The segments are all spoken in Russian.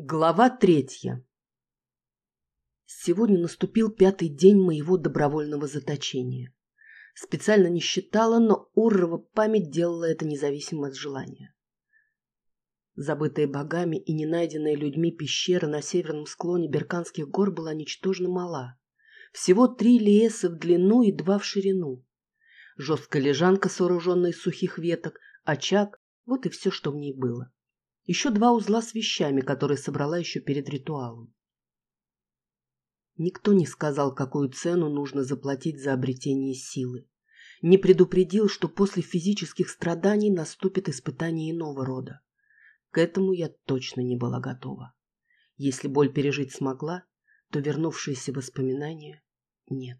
Глава третья Сегодня наступил пятый день моего добровольного заточения. Специально не считала, но Уррова память делала это независимо от желания. Забытая богами и не найденная людьми пещера на северном склоне Берканских гор была ничтожно мала. Всего три леса в длину и два в ширину. Жесткая лежанка, сооруженная из сухих веток, очаг – вот и все, что в ней было еще два узла с вещами, которые собрала еще перед ритуалом. Никто не сказал, какую цену нужно заплатить за обретение силы. Не предупредил, что после физических страданий наступит испытание иного рода. К этому я точно не была готова. Если боль пережить смогла, то вернувшиеся воспоминания нет.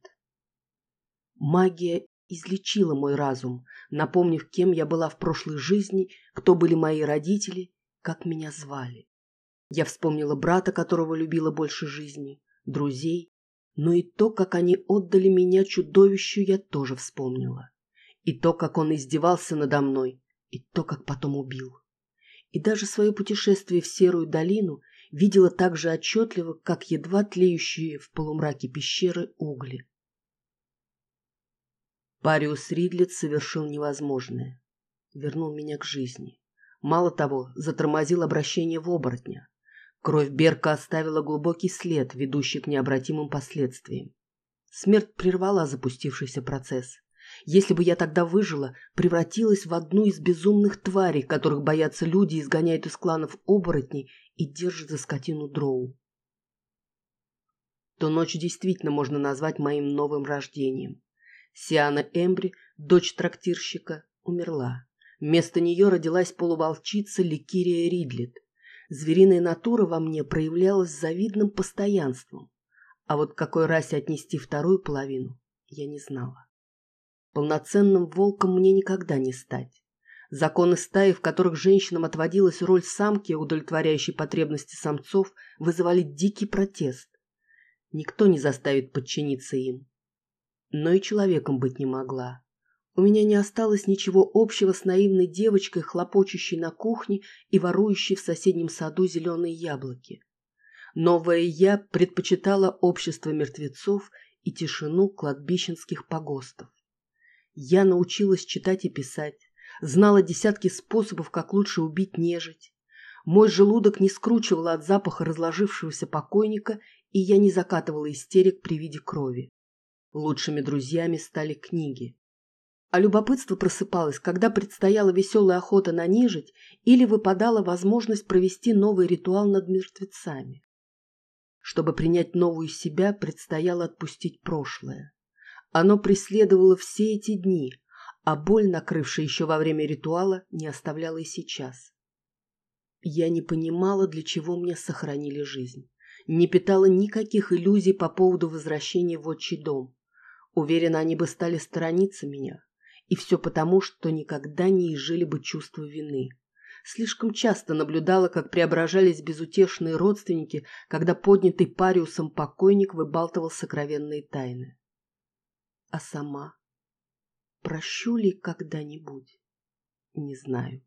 Магия излечила мой разум, напомнив, кем я была в прошлой жизни, кто были мои родители как меня звали. Я вспомнила брата, которого любила больше жизни, друзей, но и то, как они отдали меня чудовищу, я тоже вспомнила. И то, как он издевался надо мной, и то, как потом убил. И даже свое путешествие в Серую долину видела так же отчетливо, как едва тлеющие в полумраке пещеры угли. Париус Ридлет совершил невозможное. Вернул меня к жизни. Мало того, затормозил обращение в оборотня. Кровь Берка оставила глубокий след, ведущий к необратимым последствиям. Смерть прервала запустившийся процесс. Если бы я тогда выжила, превратилась в одну из безумных тварей, которых боятся люди, изгоняют из кланов оборотней и держат за скотину дроу. То ночь действительно можно назвать моим новым рождением. Сиана Эмбри, дочь трактирщика, умерла. Вместо нее родилась полуволчица Ликирия Ридлет. Звериная натура во мне проявлялась завидным постоянством. А вот к какой расе отнести вторую половину, я не знала. Полноценным волком мне никогда не стать. Законы стаи, в которых женщинам отводилась роль самки, удовлетворяющей потребности самцов, вызывали дикий протест. Никто не заставит подчиниться им. Но и человеком быть не могла. У меня не осталось ничего общего с наивной девочкой, хлопочущей на кухне и ворующей в соседнем саду зеленые яблоки. Новая я предпочитала общество мертвецов и тишину кладбищенских погостов. Я научилась читать и писать, знала десятки способов, как лучше убить нежить. Мой желудок не скручивал от запаха разложившегося покойника, и я не закатывала истерик при виде крови. Лучшими друзьями стали книги. А любопытство просыпалось, когда предстояла веселая охота на нежить или выпадала возможность провести новый ритуал над мертвецами. Чтобы принять новую себя, предстояло отпустить прошлое. Оно преследовало все эти дни, а боль, накрывшая еще во время ритуала, не оставляла и сейчас. Я не понимала, для чего мне сохранили жизнь. Не питала никаких иллюзий по поводу возвращения в отчий дом. Уверена, они бы стали сторониться меня, и все потому, что никогда не изжили бы чувство вины. Слишком часто наблюдала, как преображались безутешные родственники, когда поднятый париусом покойник выбалтывал сокровенные тайны. А сама? Прощу ли когда-нибудь? Не знаю.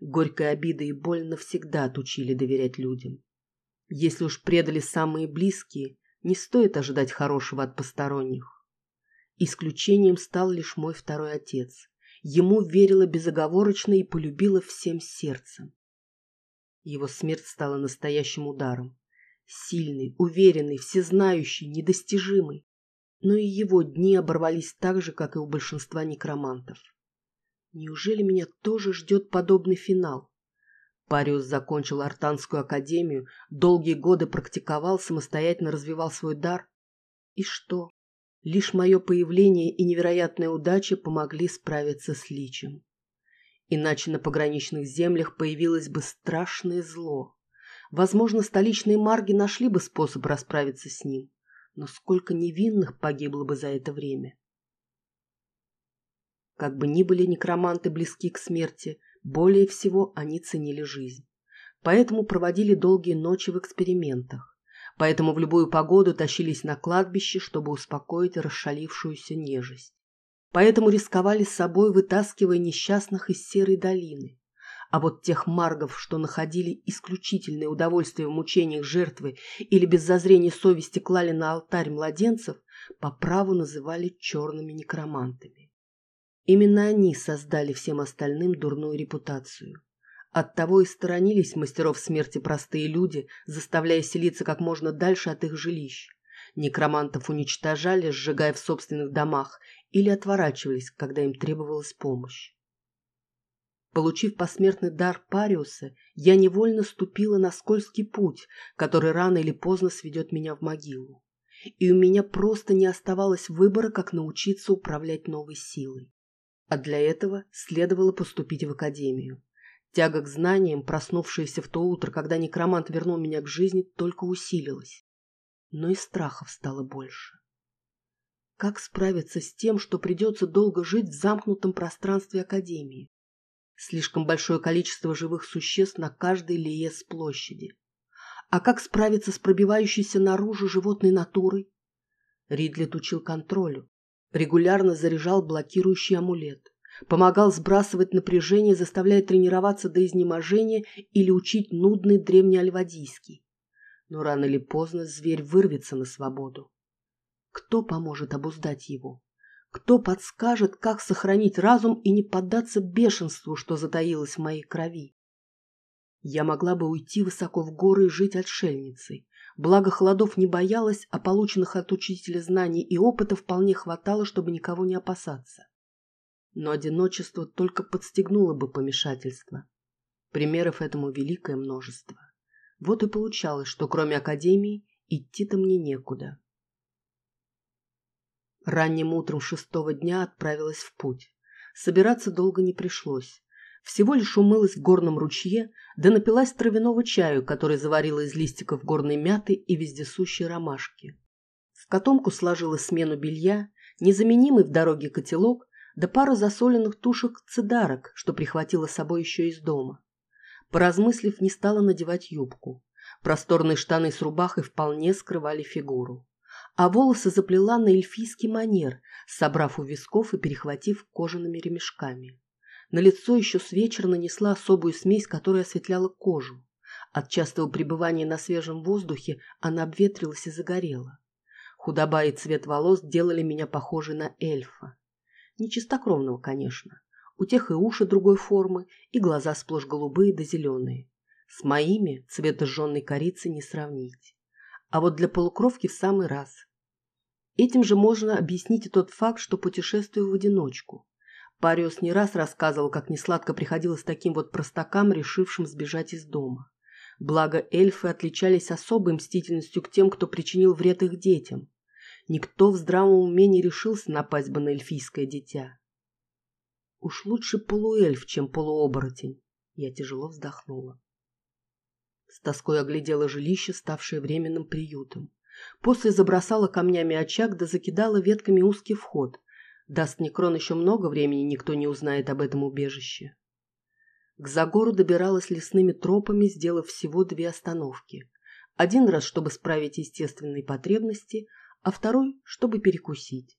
Горькая обида и боль навсегда отучили доверять людям. Если уж предали самые близкие, не стоит ожидать хорошего от посторонних. Исключением стал лишь мой второй отец. Ему верила безоговорочно и полюбила всем сердцем. Его смерть стала настоящим ударом. Сильный, уверенный, всезнающий, недостижимый. Но и его дни оборвались так же, как и у большинства некромантов. Неужели меня тоже ждет подобный финал? Париус закончил Артанскую академию, долгие годы практиковал, самостоятельно развивал свой дар. И что? Лишь мое появление и невероятная удача помогли справиться с личем. Иначе на пограничных землях появилось бы страшное зло. Возможно, столичные марги нашли бы способ расправиться с ним, но сколько невинных погибло бы за это время. Как бы ни были некроманты близки к смерти, более всего они ценили жизнь. Поэтому проводили долгие ночи в экспериментах поэтому в любую погоду тащились на кладбище, чтобы успокоить расшалившуюся нежесть. Поэтому рисковали с собой, вытаскивая несчастных из серой долины. А вот тех маргов, что находили исключительное удовольствие в мучениях жертвы или без зазрения совести клали на алтарь младенцев, по праву называли черными некромантами. Именно они создали всем остальным дурную репутацию. Оттого и сторонились мастеров смерти простые люди, заставляя селиться как можно дальше от их жилищ. Некромантов уничтожали, сжигая в собственных домах, или отворачивались, когда им требовалась помощь. Получив посмертный дар Париуса, я невольно ступила на скользкий путь, который рано или поздно сведет меня в могилу. И у меня просто не оставалось выбора, как научиться управлять новой силой. А для этого следовало поступить в академию. Тяга к знаниям, проснувшаяся в то утро, когда некромант вернул меня к жизни, только усилилась. Но и страхов стало больше. Как справиться с тем, что придется долго жить в замкнутом пространстве Академии? Слишком большое количество живых существ на каждой лиес площади. А как справиться с пробивающейся наружу животной натурой? Ридлет учил контролю, регулярно заряжал блокирующий амулет, помогал сбрасывать напряжение, заставляя тренироваться до изнеможения или учить нудный древнеальвадийский. Но рано или поздно зверь вырвется на свободу. Кто поможет обуздать его? Кто подскажет, как сохранить разум и не поддаться бешенству, что затаилось в моей крови? Я могла бы уйти высоко в горы и жить отшельницей. Благо холодов не боялась, а полученных от учителя знаний и опыта вполне хватало, чтобы никого не опасаться. Но одиночество только подстегнуло бы помешательство. Примеров этому великое множество. Вот и получалось, что кроме академии идти-то мне некуда. Ранним утром шестого дня отправилась в путь. Собираться долго не пришлось. Всего лишь умылась в горном ручье, да напилась травяного чаю, который заварила из листиков горной мяты и вездесущей ромашки. В котомку сложила смену белья, незаменимый в дороге котелок, да пару засоленных тушек цидарок, что прихватила с собой еще из дома. Поразмыслив, не стала надевать юбку. Просторные штаны с рубахой вполне скрывали фигуру а волосы заплела на эльфийский манер, собрав у висков и перехватив кожаными ремешками. На лицо еще с вечера нанесла особую смесь, которая осветляла кожу. От частого пребывания на свежем воздухе она обветрилась и загорела. Худоба и цвет волос делали меня похожей на эльфа. Не чистокровного, конечно. У тех и уши другой формы, и глаза сплошь голубые да зеленые. С моими цвета жженной корицы не сравнить а вот для полукровки в самый раз. Этим же можно объяснить и тот факт, что путешествую в одиночку. Париус не раз рассказывал, как несладко приходилось таким вот простакам, решившим сбежать из дома. Благо эльфы отличались особой мстительностью к тем, кто причинил вред их детям. Никто в здравом уме не решился напасть бы на эльфийское дитя. Уж лучше полуэльф, чем полуоборотень. Я тяжело вздохнула. С тоской оглядела жилище, ставшее временным приютом. После забросала камнями очаг да закидала ветками узкий вход. Даст Некрон еще много времени, никто не узнает об этом убежище. К Загору добиралась лесными тропами, сделав всего две остановки. Один раз, чтобы справить естественные потребности, а второй, чтобы перекусить.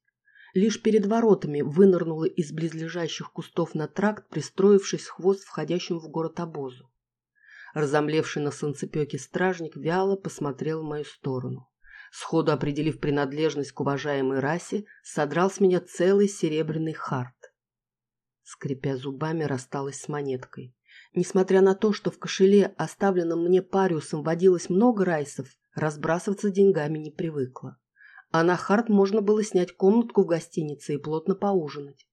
Лишь перед воротами вынырнула из близлежащих кустов на тракт, пристроившись хвост входящему в город обозу. Разомлевший на солнцепеке стражник вяло посмотрел в мою сторону. Сходу определив принадлежность к уважаемой расе, содрал с меня целый серебряный харт. Скрипя зубами, рассталась с монеткой. Несмотря на то, что в кошеле, оставленном мне париусом, водилось много райсов, разбрасываться деньгами не привыкла. А на харт можно было снять комнатку в гостинице и плотно поужинать.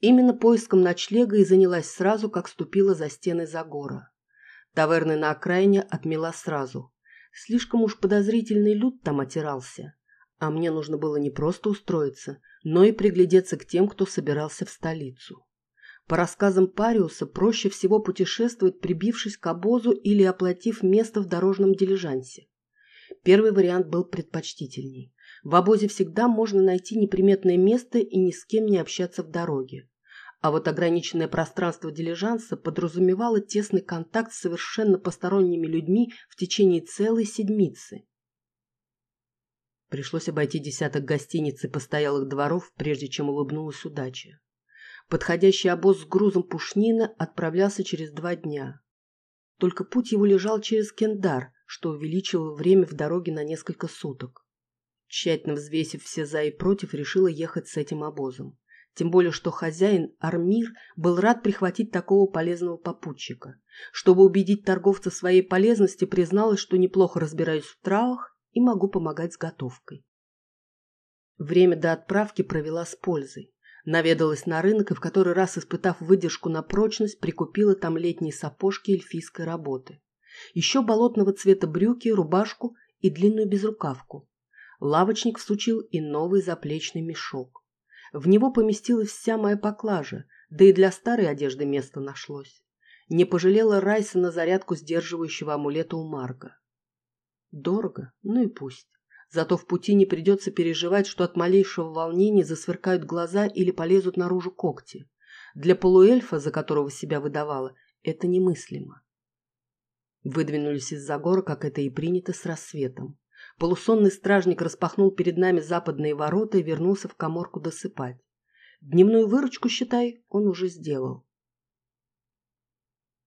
Именно поиском ночлега и занялась сразу, как ступила за стены Загора. Таверны на окраине отмела сразу. Слишком уж подозрительный люд там отирался. А мне нужно было не просто устроиться, но и приглядеться к тем, кто собирался в столицу. По рассказам Париуса, проще всего путешествовать, прибившись к обозу или оплатив место в дорожном дилижансе. Первый вариант был предпочтительней. В обозе всегда можно найти неприметное место и ни с кем не общаться в дороге. А вот ограниченное пространство дилижанса подразумевало тесный контакт с совершенно посторонними людьми в течение целой седмицы. Пришлось обойти десяток гостиниц и постоялых дворов, прежде чем улыбнулась удача. Подходящий обоз с грузом пушнина отправлялся через два дня. Только путь его лежал через Кендар, что увеличило время в дороге на несколько суток. Тщательно взвесив все за и против, решила ехать с этим обозом. Тем более, что хозяин Армир был рад прихватить такого полезного попутчика. Чтобы убедить торговца своей полезности, призналась, что неплохо разбираюсь в травах и могу помогать с готовкой. Время до отправки провела с пользой. Наведалась на рынок и в который раз, испытав выдержку на прочность, прикупила там летние сапожки эльфийской работы. Еще болотного цвета брюки, рубашку и длинную безрукавку. Лавочник всучил и новый заплечный мешок. В него поместилась вся моя поклажа, да и для старой одежды место нашлось. Не пожалела Райса на зарядку сдерживающего амулета у Марга. Дорого, ну и пусть. Зато в пути не придется переживать, что от малейшего волнения засверкают глаза или полезут наружу когти. Для полуэльфа, за которого себя выдавала, это немыслимо. Выдвинулись из-за гора, как это и принято, с рассветом. Полусонный стражник распахнул перед нами западные ворота и вернулся в коморку досыпать. Дневную выручку, считай, он уже сделал.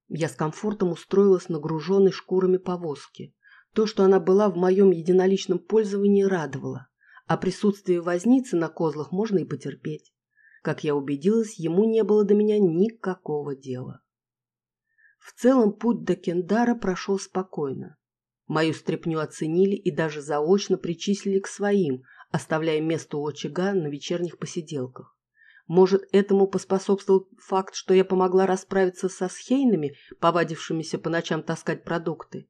Я с комфортом устроилась на груженной шкурами повозке. То, что она была в моем единоличном пользовании, радовало. А присутствие возницы на козлах можно и потерпеть. Как я убедилась, ему не было до меня никакого дела. В целом путь до Кендара прошел спокойно. Мою стряпню оценили и даже заочно причислили к своим, оставляя место у очага на вечерних посиделках. Может, этому поспособствовал факт, что я помогла расправиться со схейнами, повадившимися по ночам таскать продукты.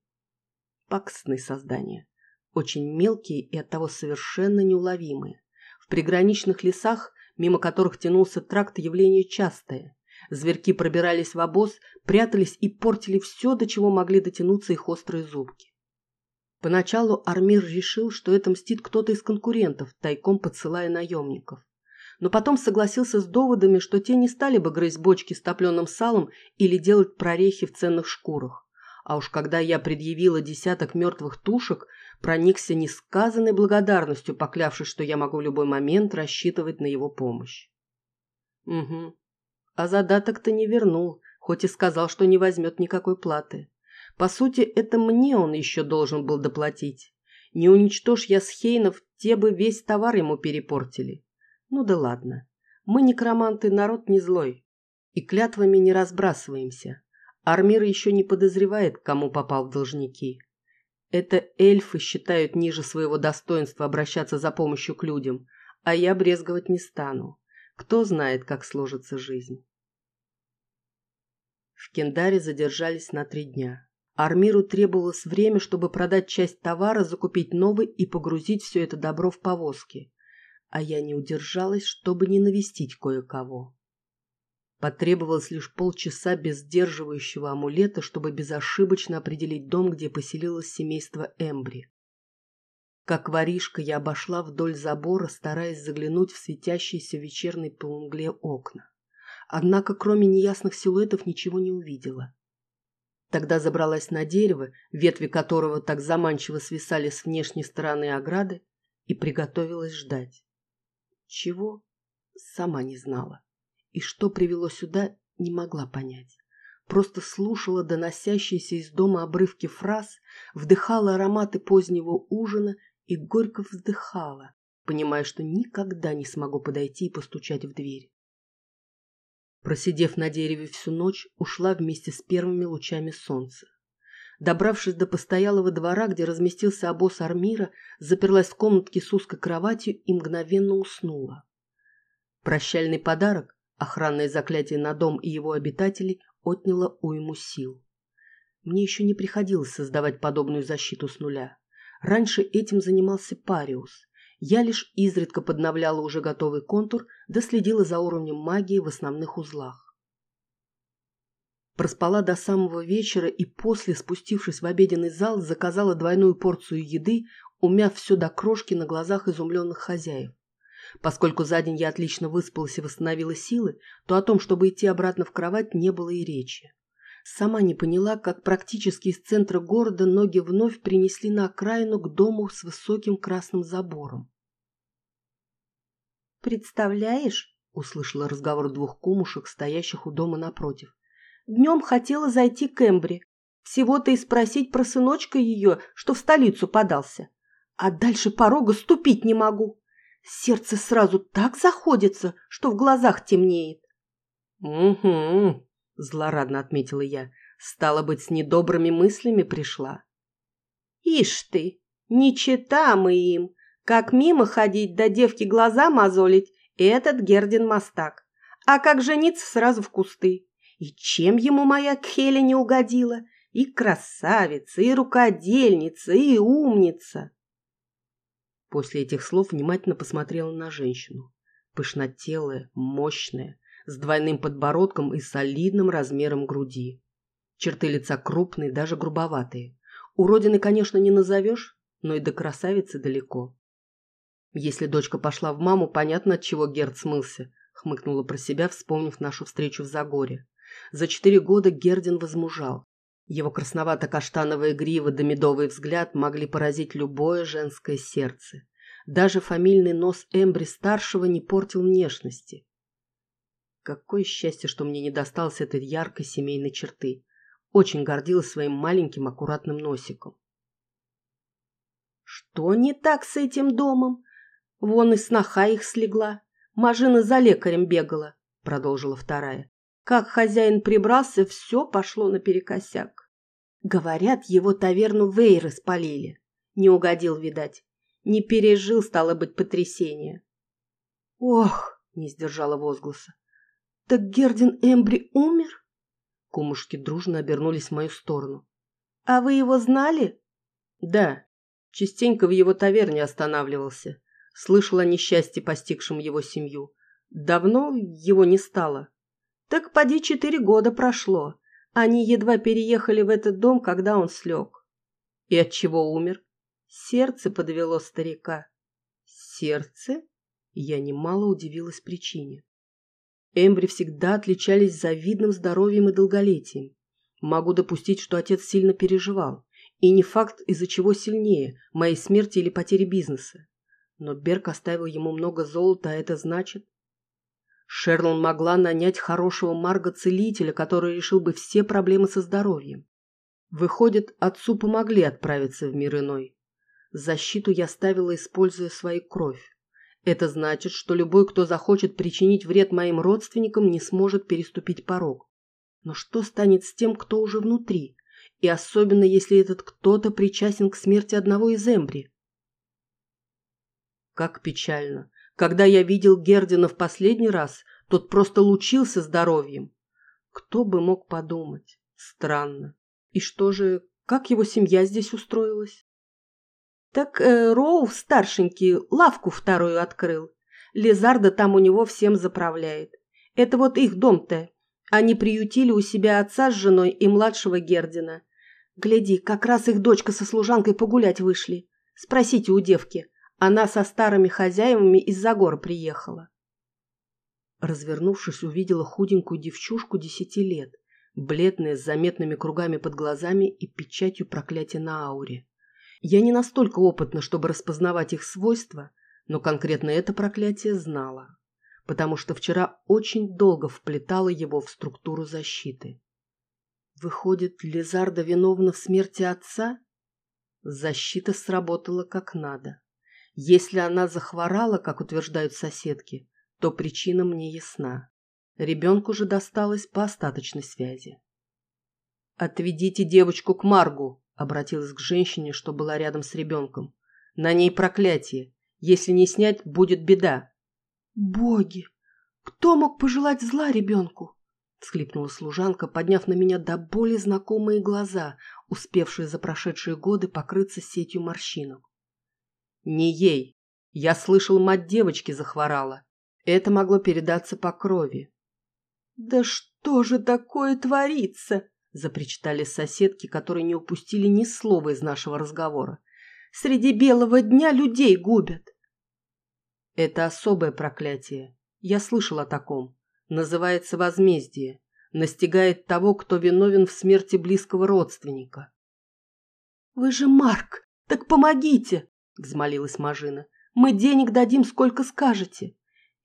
Пакостные создания. Очень мелкие и оттого совершенно неуловимые. В приграничных лесах, мимо которых тянулся тракт, явление частое. Зверьки пробирались в обоз, прятались и портили все, до чего могли дотянуться их острые зубки. Поначалу Армир решил, что это мстит кто-то из конкурентов, тайком подсылая наемников. Но потом согласился с доводами, что те не стали бы грызть бочки с топленым салом или делать прорехи в ценных шкурах. А уж когда я предъявила десяток мертвых тушек, проникся несказанной благодарностью, поклявшись, что я могу в любой момент рассчитывать на его помощь. Угу. А задаток-то не вернул, хоть и сказал, что не возьмет никакой платы. По сути, это мне он еще должен был доплатить. Не уничтожь я схейнов, те бы весь товар ему перепортили. Ну да ладно. Мы некроманты, народ не злой. И клятвами не разбрасываемся. Армир еще не подозревает, кому попал в должники. Это эльфы считают ниже своего достоинства обращаться за помощью к людям, а я брезговать не стану. Кто знает, как сложится жизнь. В Кендаре задержались на три дня. Армиру требовалось время, чтобы продать часть товара, закупить новый и погрузить все это добро в повозки. А я не удержалась, чтобы не навестить кое-кого. Потребовалось лишь полчаса без сдерживающего амулета, чтобы безошибочно определить дом, где поселилось семейство Эмбри. Как воришка я обошла вдоль забора, стараясь заглянуть в светящиеся вечерней полумгле окна. Однако, кроме неясных силуэтов, ничего не увидела. Тогда забралась на дерево, ветви которого так заманчиво свисали с внешней стороны ограды, и приготовилась ждать. Чего? Сама не знала. И что привело сюда, не могла понять. Просто слушала доносящиеся из дома обрывки фраз, вдыхала ароматы позднего ужина и горько вздыхала, понимая, что никогда не смогу подойти и постучать в дверь. Просидев на дереве всю ночь, ушла вместе с первыми лучами солнца. Добравшись до постоялого двора, где разместился обоз Армира, заперлась в комнатке с узкой кроватью и мгновенно уснула. Прощальный подарок, охранное заклятие на дом и его обитателей, отняло уйму сил. Мне еще не приходилось создавать подобную защиту с нуля. Раньше этим занимался Париус, я лишь изредка подновляла уже готовый контур, да за уровнем магии в основных узлах. Проспала до самого вечера и после, спустившись в обеденный зал, заказала двойную порцию еды, умяв все до крошки на глазах изумленных хозяев. Поскольку за день я отлично выспалась и восстановила силы, то о том, чтобы идти обратно в кровать, не было и речи. Сама не поняла, как практически из центра города ноги вновь принесли на окраину к дому с высоким красным забором. «Представляешь, услышала разговор двух кумушек, стоящих у дома напротив. «Днем хотела зайти к Эмбри. Всего-то и спросить про сыночка ее, что в столицу подался. А дальше порога ступить не могу. Сердце сразу так заходится, что в глазах темнеет». «Угу», — злорадно отметила я. «Стало быть, с недобрыми мыслями пришла». «Ишь ты, не чита мы им. Как мимо ходить, да девки глаза мозолить, этот Гердин мастак. А как жениться сразу в кусты. И чем ему моя Кхеля не угодила? И красавица, и рукодельница, и умница. После этих слов внимательно посмотрела на женщину. Пышнотелая, мощная, с двойным подбородком и солидным размером груди. Черты лица крупные, даже грубоватые. Уродины, конечно, не назовешь, но и до красавицы далеко. Если дочка пошла в маму, понятно, от чего Герд смылся, хмыкнула про себя, вспомнив нашу встречу в Загоре. За четыре года Гердин возмужал. Его красновато-каштановая грива да медовый взгляд могли поразить любое женское сердце. Даже фамильный нос Эмбри-старшего не портил внешности. Какое счастье, что мне не досталось этой яркой семейной черты. Очень гордилась своим маленьким аккуратным носиком. «Что не так с этим домом?» Вон и сноха их слегла. Мажина за лекарем бегала, продолжила вторая. Как хозяин прибрался, все пошло наперекосяк. Говорят, его таверну Вейры спалили. Не угодил, видать. Не пережил, стало быть, потрясение. Ох, не сдержала возгласа. Так Гердин Эмбри умер? Кумушки дружно обернулись в мою сторону. А вы его знали? Да, частенько в его таверне останавливался. Слышал о несчастье, постигшем его семью. Давно его не стало. Так поди четыре года прошло. Они едва переехали в этот дом, когда он слег. И от чего умер? Сердце подвело старика. Сердце? Я немало удивилась причине. Эмбри всегда отличались завидным здоровьем и долголетием. Могу допустить, что отец сильно переживал. И не факт, из-за чего сильнее, моей смерти или потери бизнеса. Но Берг оставил ему много золота, а это значит... Шерлон могла нанять хорошего Марга-целителя, который решил бы все проблемы со здоровьем. Выходит, отцу помогли отправиться в мир иной. Защиту я ставила, используя свою кровь. Это значит, что любой, кто захочет причинить вред моим родственникам, не сможет переступить порог. Но что станет с тем, кто уже внутри? И особенно, если этот кто-то причастен к смерти одного из эмбри. Как печально. Когда я видел Гердина в последний раз, тот просто лучился здоровьем. Кто бы мог подумать? Странно. И что же, как его семья здесь устроилась? Так э, Роу, старшенький, лавку вторую открыл. Лизарда там у него всем заправляет. Это вот их дом-то. Они приютили у себя отца с женой и младшего Гердина. Гляди, как раз их дочка со служанкой погулять вышли. Спросите у девки. Она со старыми хозяевами из-за гор приехала. Развернувшись, увидела худенькую девчушку десяти лет, бледная, с заметными кругами под глазами и печатью проклятия на ауре. Я не настолько опытна, чтобы распознавать их свойства, но конкретно это проклятие знала, потому что вчера очень долго вплетала его в структуру защиты. Выходит, Лизарда виновна в смерти отца? Защита сработала как надо. Если она захворала, как утверждают соседки, то причина мне ясна. Ребенку же досталось по остаточной связи. «Отведите девочку к Маргу», — обратилась к женщине, что была рядом с ребенком. «На ней проклятие. Если не снять, будет беда». «Боги! Кто мог пожелать зла ребенку?» — всхлипнула служанка, подняв на меня до боли знакомые глаза, успевшие за прошедшие годы покрыться сетью морщинок. Не ей. Я слышал, мать девочки захворала. Это могло передаться по крови. «Да что же такое творится?» – запричитали соседки, которые не упустили ни слова из нашего разговора. «Среди белого дня людей губят». Это особое проклятие. Я слышал о таком. Называется возмездие. Настигает того, кто виновен в смерти близкого родственника. «Вы же Марк! Так помогите!» — взмолилась Мажина. «Мы денег дадим, сколько скажете.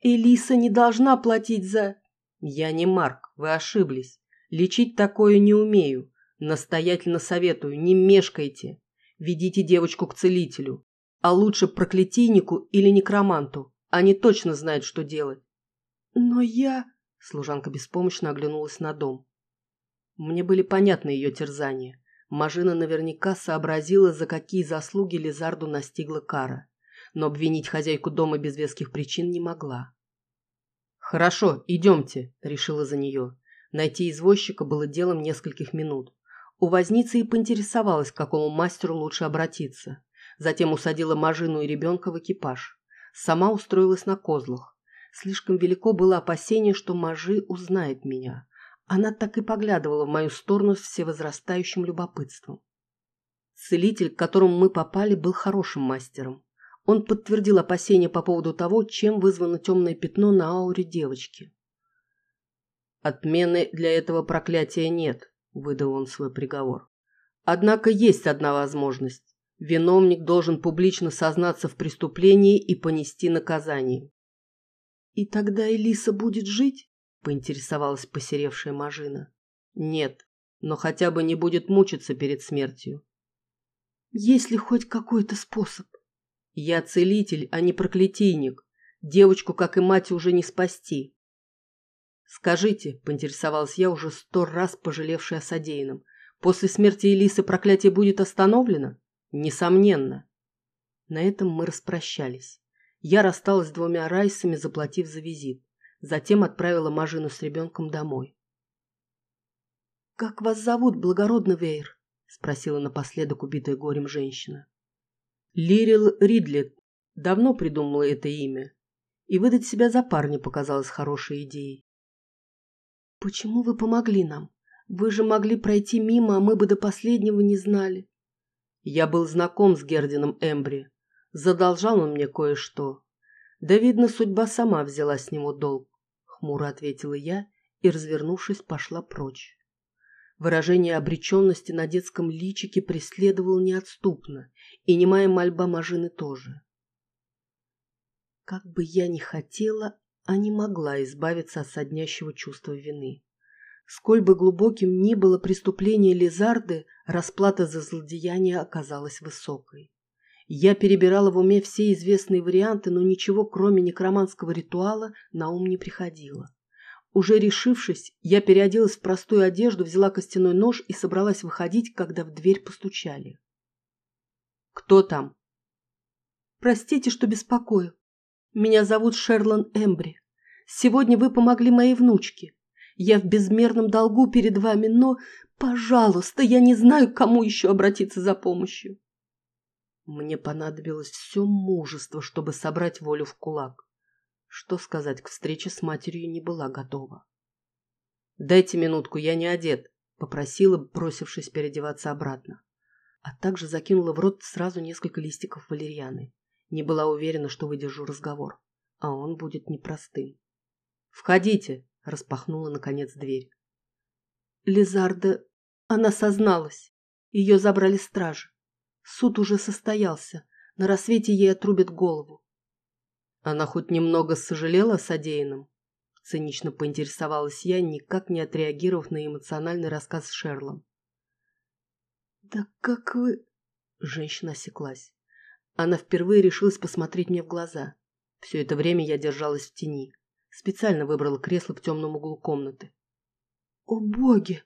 Элиса не должна платить за... Я не Марк, вы ошиблись. Лечить такое не умею. Настоятельно советую, не мешкайте. Ведите девочку к целителю. А лучше проклятийнику или некроманту. Они точно знают, что делать. Но я... Служанка беспомощно оглянулась на дом. Мне были понятны ее терзания. Мажина наверняка сообразила, за какие заслуги Лизарду настигла кара. Но обвинить хозяйку дома без веских причин не могла. «Хорошо, идемте», — решила за нее. Найти извозчика было делом нескольких минут. У возницы и поинтересовалась, к какому мастеру лучше обратиться. Затем усадила Мажину и ребенка в экипаж. Сама устроилась на козлах. Слишком велико было опасение, что Мажи узнает меня. Она так и поглядывала в мою сторону с всевозрастающим любопытством. Целитель, к которому мы попали, был хорошим мастером. Он подтвердил опасения по поводу того, чем вызвано темное пятно на ауре девочки. «Отмены для этого проклятия нет», – выдал он свой приговор. «Однако есть одна возможность. Виновник должен публично сознаться в преступлении и понести наказание». «И тогда Элиса будет жить?» – поинтересовалась посеревшая Мажина. «Нет, но хотя бы не будет мучиться перед смертью». «Есть ли хоть какой-то способ?» Я целитель, а не проклятийник. Девочку, как и мать, уже не спасти. Скажите, поинтересовалась я, уже сто раз пожалевшая о содеянном, после смерти Элисы проклятие будет остановлено? Несомненно. На этом мы распрощались. Я рассталась с двумя райсами, заплатив за визит. Затем отправила Мажину с ребенком домой. «Как вас зовут, благородный Вейр?» — спросила напоследок убитая горем женщина. Лирил Ридлет давно придумала это имя, и выдать себя за парня показалось хорошей идеей. «Почему вы помогли нам? Вы же могли пройти мимо, а мы бы до последнего не знали». Я был знаком с Гердином Эмбри. Задолжал он мне кое-что. Да, видно, судьба сама взяла с него долг. Хмуро ответила я и, развернувшись, пошла прочь. Выражение обреченности на детском личике преследовало неотступно, и немая мольба Мажины тоже. Как бы я ни хотела, а не могла избавиться от соднящего чувства вины. Сколь бы глубоким ни было преступление Лизарды, расплата за злодеяние оказалась высокой. Я перебирала в уме все известные варианты, но ничего, кроме некроманского ритуала, на ум не приходило. Уже решившись, я переоделась в простую одежду, взяла костяной нож и собралась выходить, когда в дверь постучали. «Кто там?» «Простите, что беспокою. Меня зовут Шерлан Эмбри. Сегодня вы помогли моей внучке. Я в безмерном долгу перед вами, но, пожалуйста, я не знаю, к кому еще обратиться за помощью». Мне понадобилось все мужество, чтобы собрать волю в кулак. Что сказать, к встрече с матерью не была готова. «Дайте минутку, я не одет», — попросила, бросившись переодеваться обратно. А также закинула в рот сразу несколько листиков валерьяны. Не была уверена, что выдержу разговор, а он будет непростым. «Входите», — распахнула, наконец, дверь. Лизарда... Она созналась. Ее забрали стражи. Суд уже состоялся. На рассвете ей отрубят голову. Она хоть немного сожалела о содеянном? Цинично поинтересовалась я, никак не отреагировав на эмоциональный рассказ с Шерлом. «Да как вы...» Женщина осеклась. Она впервые решилась посмотреть мне в глаза. Все это время я держалась в тени. Специально выбрала кресло в темном углу комнаты. «О боги!»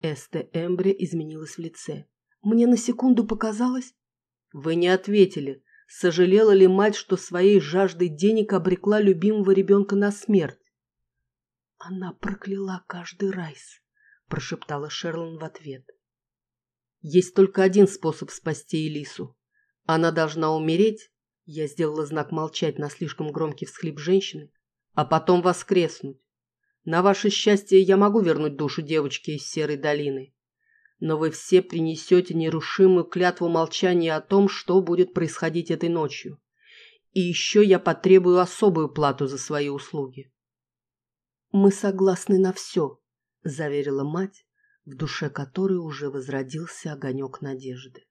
Эсте Эмбри изменилась в лице. «Мне на секунду показалось...» «Вы не ответили», Сожалела ли мать, что своей жаждой денег обрекла любимого ребенка на смерть? Она прокляла каждый райс, прошептала Шерлон в ответ. Есть только один способ спасти Элису. Она должна умереть, я сделала знак молчать на слишком громкий всхлип женщины, а потом воскреснуть. На ваше счастье я могу вернуть душу девочки из Серой долины но вы все принесете нерушимую клятву молчания о том, что будет происходить этой ночью. И еще я потребую особую плату за свои услуги. «Мы согласны на все», — заверила мать, в душе которой уже возродился огонек надежды.